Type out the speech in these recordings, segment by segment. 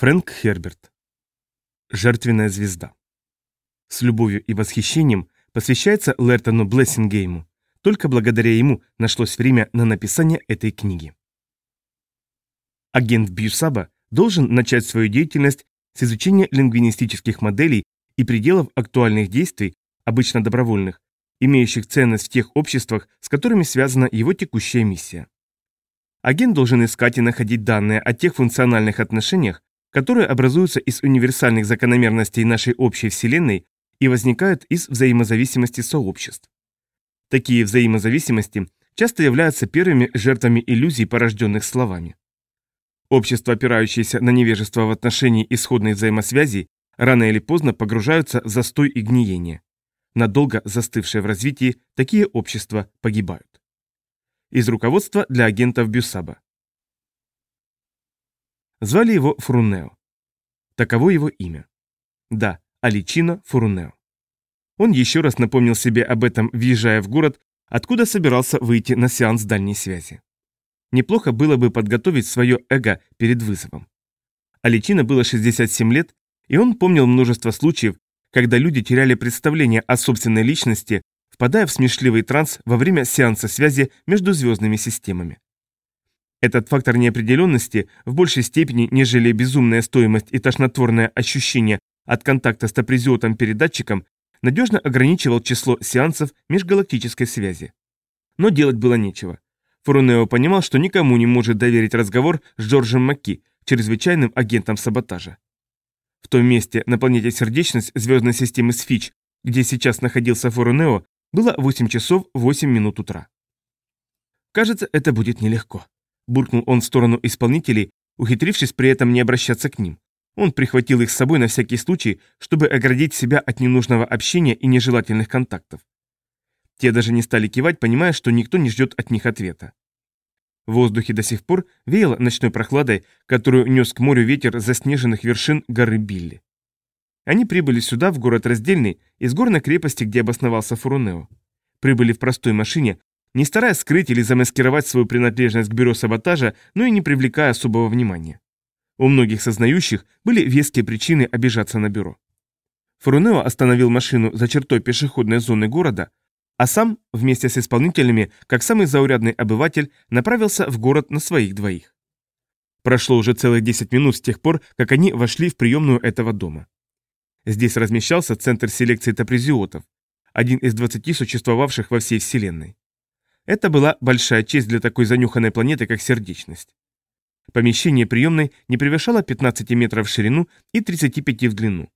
Фрэнк Херберт. Жертвенная звезда. С любовью и восхищением посвящается Лертону Блессингейму. Только благодаря ему нашлось время на написание этой книги. Агент Бьюсаба должен начать свою деятельность с изучения лингвинистических моделей и пределов актуальных действий, обычно добровольных, имеющих ценность в тех обществах, с которыми связана его текущая миссия. Агент должен искать и находить данные о тех функциональных отношениях, которые образуются из универсальных закономерностей нашей общей Вселенной и возникают из взаимозависимости сообществ. Такие взаимозависимости часто являются первыми жертвами иллюзий, порожденных словами. Общества, опирающиеся на невежество в отношении исходной взаимосвязи, рано или поздно погружаются в застой и гниение. Надолго застывшие в развитии, такие общества погибают. Из руководства для агентов Бюсаба. Звали его Фурунео. Таково его имя. Да, Аличино Фурунео. Он еще раз напомнил себе об этом, въезжая в город, откуда собирался выйти на сеанс дальней связи. Неплохо было бы подготовить свое эго перед вызовом. Аличино было 67 лет, и он помнил множество случаев, когда люди теряли представление о собственной личности, впадая в смешливый транс во время сеанса связи между звездными системами. Этот фактор неопределенности в большей степени, нежели безумная стоимость и тошнотворное ощущение от контакта с топризиотом-передатчиком, надежно ограничивал число сеансов межгалактической связи. Но делать было нечего. Фурунео понимал, что никому не может доверить разговор с Джорджем Макки, чрезвычайным агентом саботажа. В том месте на планете Сердечность звездной системы Сфич, где сейчас находился Фурунео, было 8 часов 8 минут утра. Кажется, это будет нелегко буркнул он в сторону исполнителей, ухитрившись при этом не обращаться к ним. Он прихватил их с собой на всякий случай, чтобы оградить себя от ненужного общения и нежелательных контактов. Те даже не стали кивать, понимая, что никто не ждет от них ответа. В воздухе до сих пор веяло ночной прохладой, которую нес к морю ветер заснеженных вершин горы Билли. Они прибыли сюда, в город Раздельный, из горной крепости, где обосновался Фурунео. Прибыли в простой машине, не стараясь скрыть или замаскировать свою принадлежность к бюро саботажа, но и не привлекая особого внимания. У многих сознающих были веские причины обижаться на бюро. Фурунео остановил машину за чертой пешеходной зоны города, а сам, вместе с исполнителями, как самый заурядный обыватель, направился в город на своих двоих. Прошло уже целых 10 минут с тех пор, как они вошли в приемную этого дома. Здесь размещался центр селекции топризиотов, один из 20 существовавших во всей Вселенной. Это была большая честь для такой занюханной планеты, как сердечность. Помещение приемной не превышало 15 метров в ширину и 35 в длину.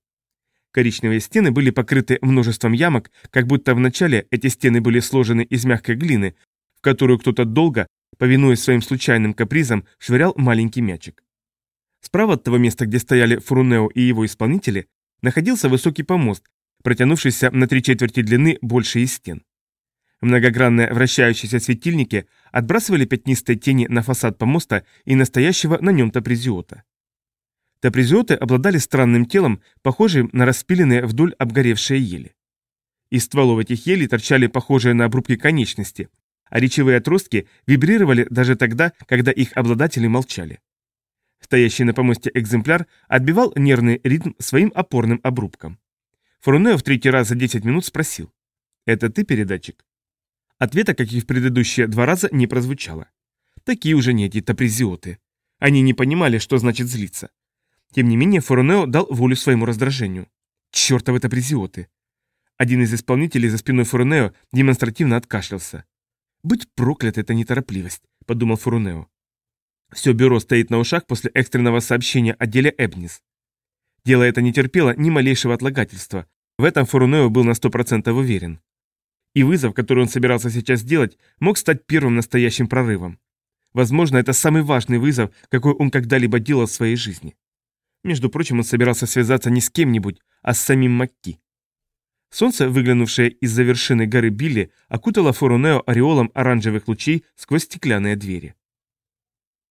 Коричневые стены были покрыты множеством ямок, как будто вначале эти стены были сложены из мягкой глины, в которую кто-то долго, повинуясь своим случайным капризам, швырял маленький мячик. Справа от того места, где стояли Фурунео и его исполнители, находился высокий помост, протянувшийся на три четверти длины больше из стен. Многогранные вращающиеся светильники отбрасывали пятнистые тени на фасад помоста и настоящего на нем топризиота. Топризиоты обладали странным телом, похожим на распиленные вдоль обгоревшие ели. Из стволов этих елей торчали похожие на обрубки конечности, а речевые отростки вибрировали даже тогда, когда их обладатели молчали. Стоящий на помосте экземпляр отбивал нервный ритм своим опорным обрубком. Фурунео в третий раз за 10 минут спросил. «Это ты передатчик?» Ответа, как и в предыдущие два раза, не прозвучало. Такие уже не эти топризиоты. Они не понимали, что значит злиться. Тем не менее, Форунео дал волю своему раздражению. Чертовы топризиоты. Один из исполнителей за спиной Форунео демонстративно откашлялся. «Быть проклят эта неторопливость», — подумал Форунео. Все бюро стоит на ушах после экстренного сообщения о деле Эбнис. Дело это не терпело ни малейшего отлагательства. В этом Форунео был на сто процентов уверен. И вызов, который он собирался сейчас сделать, мог стать первым настоящим прорывом. Возможно, это самый важный вызов, какой он когда-либо делал в своей жизни. Между прочим, он собирался связаться не с кем-нибудь, а с самим Макки. Солнце, выглянувшее из-за вершины горы Билли, окутало Форунео ореолом оранжевых лучей сквозь стеклянные двери.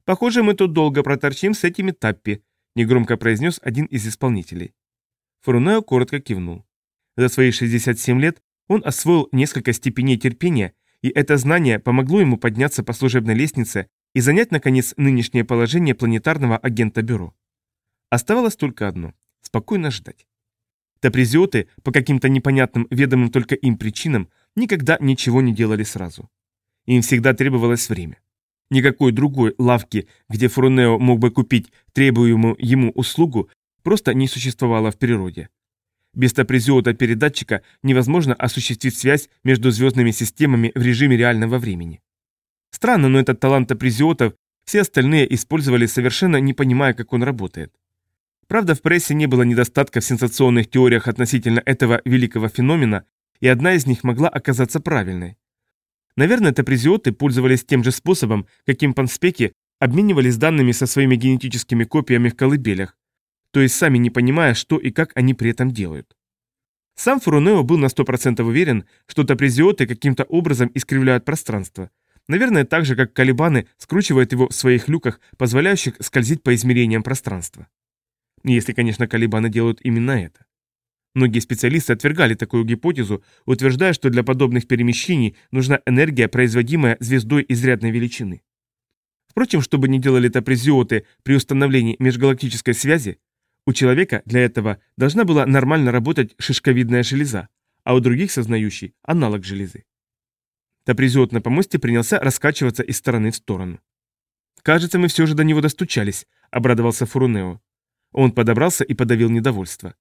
«Похоже, мы тут долго проторчим с этими таппи», — негромко произнес один из исполнителей. Форунео коротко кивнул. За свои 67 лет он освоил несколько степеней терпения, и это знание помогло ему подняться по служебной лестнице и занять, наконец, нынешнее положение планетарного агента бюро. Оставалось только одно – спокойно ждать. Тапризиоты, по каким-то непонятным, ведомым только им причинам, никогда ничего не делали сразу. Им всегда требовалось время. Никакой другой лавки, где Фрунео мог бы купить требуемую ему услугу, просто не существовало в природе. Без топризиота-передатчика невозможно осуществить связь между звездными системами в режиме реального времени. Странно, но этот талант топризиотов все остальные использовали совершенно не понимая, как он работает. Правда, в прессе не было недостатка в сенсационных теориях относительно этого великого феномена, и одна из них могла оказаться правильной. Наверное, топризиоты пользовались тем же способом, каким панспеки обменивались данными со своими генетическими копиями в колыбелях, то есть сами не понимая, что и как они при этом делают. Сам Фурунео был на 100% уверен, что топризиоты каким-то образом искривляют пространство. Наверное, так же, как колебаны скручивают его в своих люках, позволяющих скользить по измерениям пространства. Если, конечно, колебаны делают именно это. Многие специалисты отвергали такую гипотезу, утверждая, что для подобных перемещений нужна энергия, производимая звездой изрядной величины. Впрочем, чтобы не делали топризиоты при установлении межгалактической связи, у человека для этого должна была нормально работать шишковидная железа, а у других сознающий – аналог железы. Топризиот на помосте принялся раскачиваться из стороны в сторону. «Кажется, мы все же до него достучались», – обрадовался Фурунео. Он подобрался и подавил недовольство.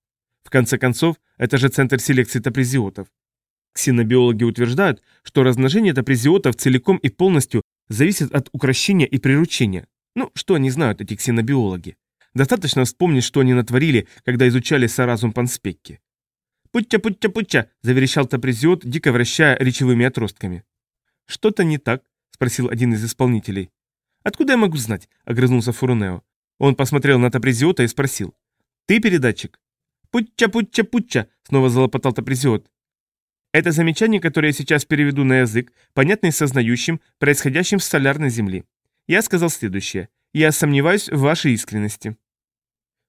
В конце концов, это же центр селекции топризиотов. Ксенобиологи утверждают, что размножение топризиотов целиком и полностью зависит от укрощения и приручения. Ну, что они знают, эти ксенобиологи? Достаточно вспомнить, что они натворили, когда изучали Саразум Панспекки. «Путча, путча, путча!» – заверещал Топризиот, дико вращая речевыми отростками. «Что-то не так?» – спросил один из исполнителей. «Откуда я могу знать?» – огрызнулся Фурунео. Он посмотрел на Топризиота и спросил. «Ты передатчик?» «Путча, путча, путча!» – снова залопотал Топризиот. Это замечание, которое я сейчас переведу на язык, понятный сознающим, происходящим в солярной Земле. Я сказал следующее. Я сомневаюсь в вашей искренности.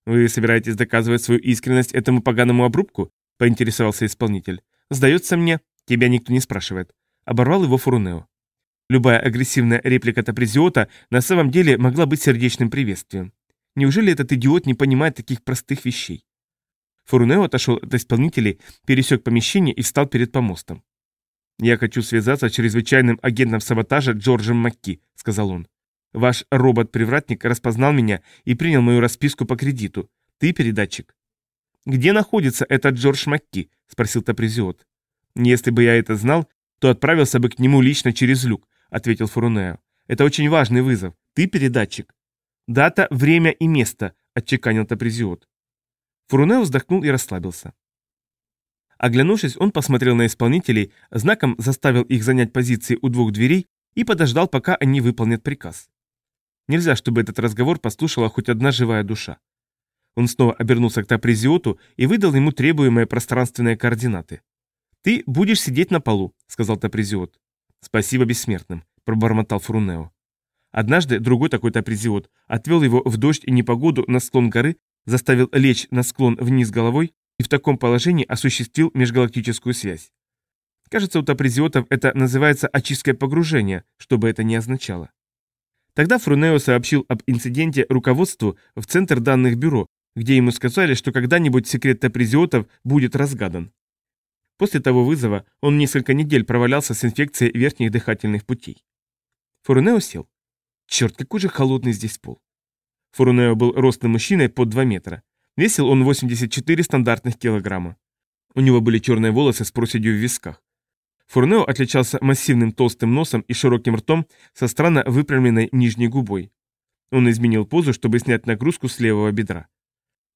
«Вы собираетесь доказывать свою искренность этому поганому обрубку?» – поинтересовался исполнитель. «Сдается мне, тебя никто не спрашивает». Оборвал его Фурунео. Любая агрессивная реплика Тапризиота на самом деле могла быть сердечным приветствием. Неужели этот идиот не понимает таких простых вещей? Фурунео отошел от исполнителей, пересек помещение и встал перед помостом. «Я хочу связаться с чрезвычайным агентом саботажа Джорджем Макки», — сказал он. Ваш робот-привратник распознал меня и принял мою расписку по кредиту. Ты передатчик. «Где находится этот Джордж Макки?» – спросил Тапризиот. «Если бы я это знал, то отправился бы к нему лично через люк», – ответил Фурунео. «Это очень важный вызов. Ты передатчик». «Дата, время и место», – отчеканил Тапризиот. Фурунео вздохнул и расслабился. Оглянувшись, он посмотрел на исполнителей, знаком заставил их занять позиции у двух дверей и подождал, пока они выполнят приказ. Нельзя, чтобы этот разговор послушала хоть одна живая душа. Он снова обернулся к Тапризиоту и выдал ему требуемые пространственные координаты. «Ты будешь сидеть на полу», — сказал Тапризиот. «Спасибо бессмертным», — пробормотал Фрунео. Однажды другой такой Тапризиот отвел его в дождь и непогоду на склон горы, заставил лечь на склон вниз головой и в таком положении осуществил межгалактическую связь. Кажется, у Тапризиотов это называется очисткой погружения, что бы это ни означало. Тогда Фрунео сообщил об инциденте руководству в Центр данных бюро, где ему сказали, что когда-нибудь секрет тапризиотов будет разгадан. После того вызова он несколько недель провалялся с инфекцией верхних дыхательных путей. Фурунео сел. Черт, какой же холодный здесь пол. Фурунео был ростным мужчиной под 2 метра. Весил он 84 стандартных килограмма. У него были черные волосы с проседью в висках. Фурнео отличался массивным толстым носом и широким ртом со странно выпрямленной нижней губой. Он изменил позу, чтобы снять нагрузку с левого бедра.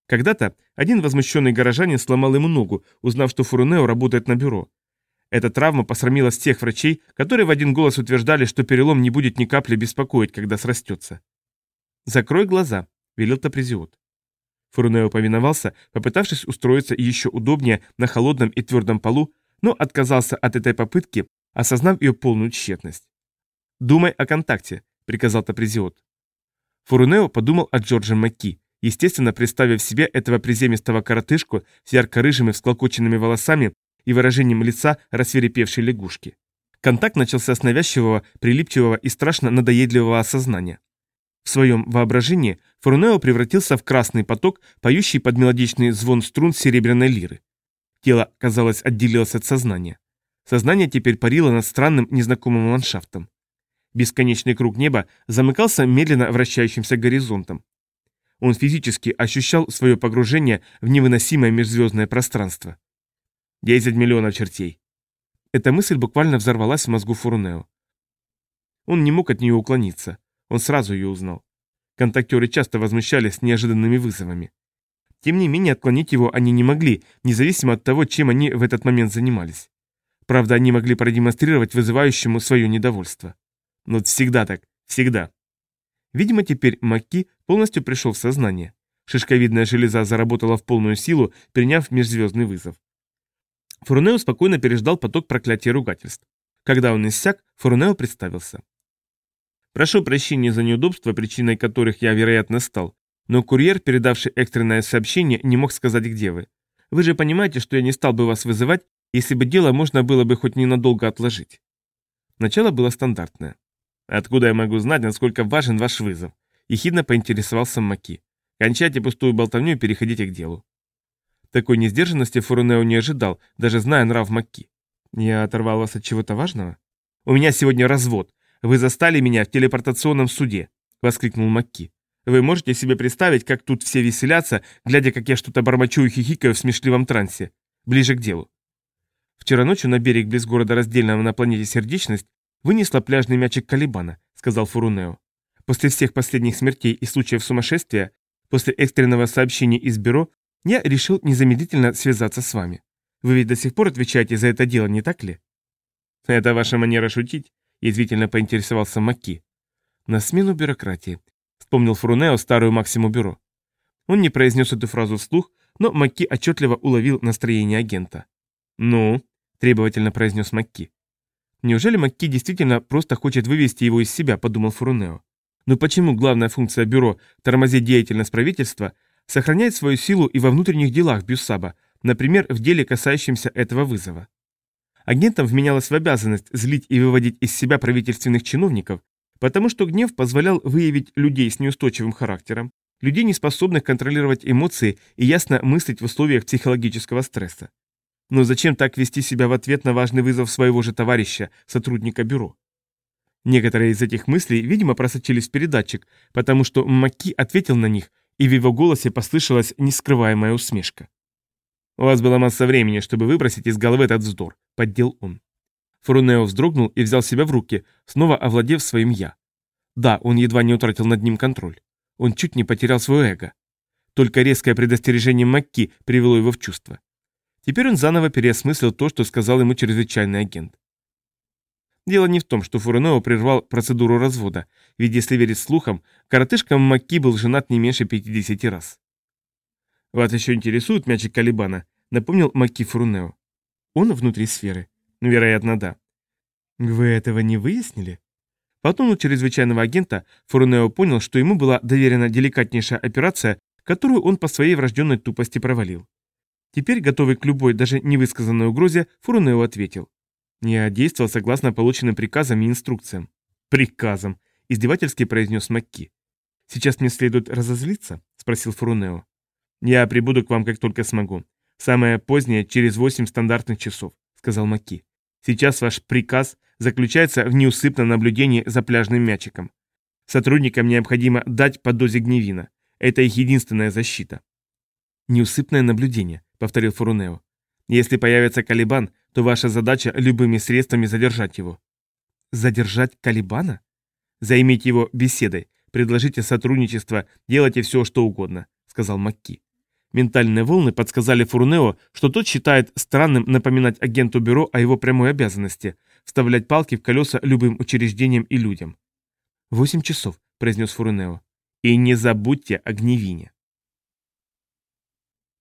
Когда-то один возмущенный горожанин сломал ему ногу, узнав, что Фурнео работает на бюро. Эта травма посрамила всех врачей, которые в один голос утверждали, что перелом не будет ни капли беспокоить, когда срастется. «Закрой глаза», — велел Топризиот. Фурнео повиновался, попытавшись устроиться еще удобнее на холодном и твердом полу, но отказался от этой попытки, осознав ее полную тщетность. «Думай о контакте», — приказал Тапризиот. Фурунео подумал о Джордже Макки, естественно, представив себе этого приземистого коротышку с ярко-рыжими всклокоченными волосами и выражением лица рассверепевшей лягушки. Контакт начался с навязчивого, прилипчивого и страшно надоедливого осознания. В своем воображении Фурнео превратился в красный поток, поющий под мелодичный звон струн серебряной лиры. Тело, казалось, отделилось от сознания. Сознание теперь парило над странным незнакомым ландшафтом. Бесконечный круг неба замыкался медленно вращающимся горизонтом. Он физически ощущал свое погружение в невыносимое межзвездное пространство. «Десять миллионов чертей!» Эта мысль буквально взорвалась в мозгу Фурнео. Он не мог от нее уклониться. Он сразу ее узнал. Контактеры часто возмущались неожиданными вызовами. Тем не менее, отклонить его они не могли, независимо от того, чем они в этот момент занимались. Правда, они могли продемонстрировать вызывающему свое недовольство. Но всегда так, всегда. Видимо, теперь Макки полностью пришел в сознание. Шишковидная железа заработала в полную силу, приняв межзвездный вызов. Фурнео спокойно переждал поток проклятия ругательств. Когда он иссяк, Фурнео представился. Прошу прощения за неудобства, причиной которых я, вероятно, стал. Но курьер, передавший экстренное сообщение, не мог сказать, где вы. Вы же понимаете, что я не стал бы вас вызывать, если бы дело можно было бы хоть ненадолго отложить. Начало было стандартное. Откуда я могу знать, насколько важен ваш вызов? Ехидно поинтересовался Маки. Кончайте пустую болтовню и переходите к делу. Такой несдержанности Фурунео не ожидал, даже зная нрав Макки. Я оторвал вас от чего-то важного? У меня сегодня развод, вы застали меня в телепортационном суде!» — воскликнул Макки. «Вы можете себе представить, как тут все веселятся, глядя, как я что-то бормочу и хихикаю в смешливом трансе? Ближе к делу». «Вчера ночью на берег близ города, раздельного на планете Сердечность, вынесла пляжный мячик Калибана», — сказал Фурунео. «После всех последних смертей и случаев сумасшествия, после экстренного сообщения из бюро, я решил незамедлительно связаться с вами. Вы ведь до сих пор отвечаете за это дело, не так ли?» «Это ваша манера шутить?» — язвительно поинтересовался Маки. «На смену бюрократии», — вспомнил Фрунео старую Максиму Бюро. Он не произнес эту фразу вслух, но Макки отчетливо уловил настроение агента. «Ну?» – требовательно произнес Макки. «Неужели Макки действительно просто хочет вывести его из себя?» – подумал Фурунео. «Но почему главная функция бюро – тормозить деятельность правительства – сохраняет свою силу и во внутренних делах Бюссаба, например, в деле, касающемся этого вызова?» Агентам вменялось в обязанность злить и выводить из себя правительственных чиновников, потому что гнев позволял выявить людей с неустойчивым характером, людей, не способных контролировать эмоции и ясно мыслить в условиях психологического стресса. Но зачем так вести себя в ответ на важный вызов своего же товарища, сотрудника бюро? Некоторые из этих мыслей, видимо, просочились в передатчик, потому что Макки ответил на них, и в его голосе послышалась нескрываемая усмешка. «У вас была масса времени, чтобы выбросить из головы этот вздор», — поддел он. Фурунео вздрогнул и взял себя в руки, снова овладев своим «я». Да, он едва не утратил над ним контроль. Он чуть не потерял свое эго. Только резкое предостережение Макки привело его в чувство. Теперь он заново переосмыслил то, что сказал ему чрезвычайный агент. Дело не в том, что Фурунео прервал процедуру развода, ведь если верить слухам, коротышка Макки был женат не меньше 50 раз. «Вас еще интересует мячик Калибана?» — напомнил Маки Фурунео. «Он внутри сферы?» «Ну, вероятно, да». «Вы этого не выяснили?» По тону чрезвычайного агента Фурунео понял, что ему была доверена деликатнейшая операция, которую он по своей врожденной тупости провалил. Теперь, готовый к любой, даже невысказанной угрозе, Фурунео ответил. «Я действовал согласно полученным приказам и инструкциям». «Приказам», — издевательски произнес Макки. «Сейчас мне следует разозлиться?» — спросил Фурунео. «Я прибуду к вам, как только смогу. Самое позднее, через восемь стандартных часов», — сказал Маки. «Сейчас ваш приказ заключается в неусыпном наблюдении за пляжным мячиком. Сотрудникам необходимо дать по дозе гневина. Это их единственная защита». «Неусыпное наблюдение», — повторил Фурунео. «Если появится Калибан, то ваша задача любыми средствами задержать его». «Задержать Калибана?» «Займите его беседой, предложите сотрудничество, делайте все, что угодно», — сказал Макки. Ментальные волны подсказали Фурнео, что тот считает странным напоминать агенту бюро о его прямой обязанности – вставлять палки в колеса любым учреждениям и людям. «Восемь часов», – произнес Фурнео. «И не забудьте о гневине».